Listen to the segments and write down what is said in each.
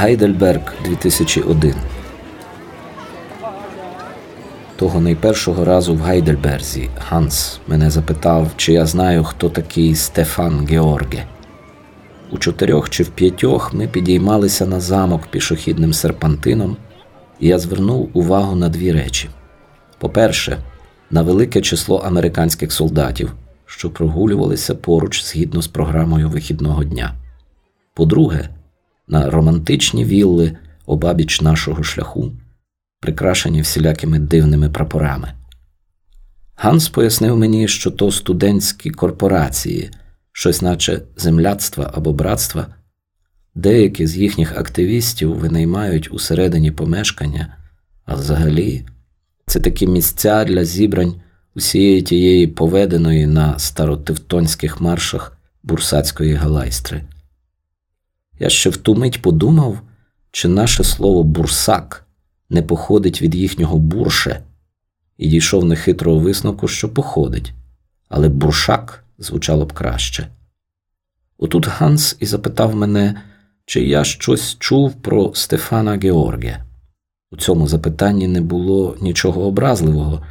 Гайдельберг 2001 того найпершого разу в Гайдельберзі Ганс мене запитав, чи я знаю, хто такий Стефан Георге. У чотирьох чи в п'ятьох ми підіймалися на замок пішохідним серпантином, і я звернув увагу на дві речі: по-перше, на велике число американських солдатів, що прогулювалися поруч згідно з програмою вихідного дня. По-друге, на романтичні вілли обабіч нашого шляху прикрашені всілякими дивними прапорами. Ганс пояснив мені, що то студентські корпорації, щось наче земляцтва або братства, деякі з їхніх активістів винаймають усередині помешкання, а взагалі це такі місця для зібрань усієї тієї поведеної на старотевтонських маршах бурсацької галайстри. Я ще в ту мить подумав, чи наше слово бурсак не походить від їхнього бурше, і дійшов нехитрого висновку, що походить, але буршак звучало б краще. Отут Ганс і запитав мене, чи я щось чув про Стефана Георге. У цьому запитанні не було нічого образливого.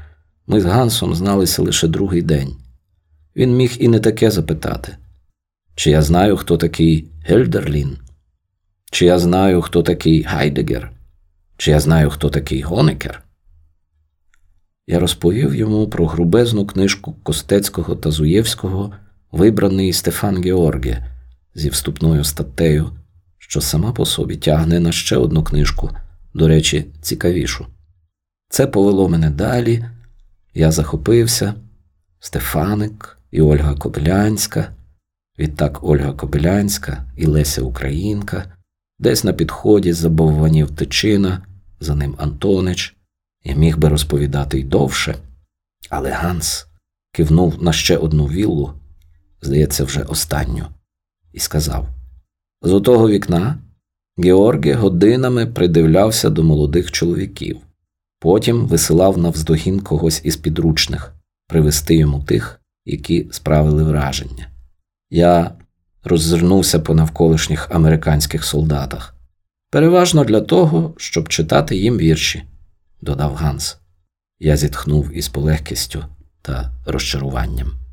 Ми з Гансом зналися лише другий день. Він міг і не таке запитати, чи я знаю, хто такий Гельдерлін, чи я знаю, хто такий Гайдегер, чи я знаю, хто такий Гонекер? Я розповів йому про грубезну книжку Костецького та Зуєвського, вибраний Стефан Георге зі вступною статтею, що сама по собі тягне на ще одну книжку, до речі, цікавішу. Це повело мене далі. Я захопився, Стефаник і Ольга Кобилянська, відтак Ольга Кобилянська і Леся Українка. Десь на підході забовванів тичина, за ним Антонич, я міг би розповідати й довше, але Ганс кивнув на ще одну віллу, здається, вже останню, і сказав: з отого вікна Георгій годинами придивлявся до молодих чоловіків, потім висилав навздогін когось із підручних привести йому тих, які справили враження. Я роззирнувся по навколишніх американських солдатах. Переважно для того, щоб читати їм вірші, додав Ганс. Я зітхнув із полегкістю та розчаруванням.